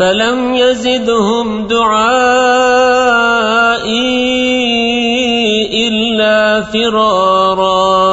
فلم يزدهم دعائي إلا فرارا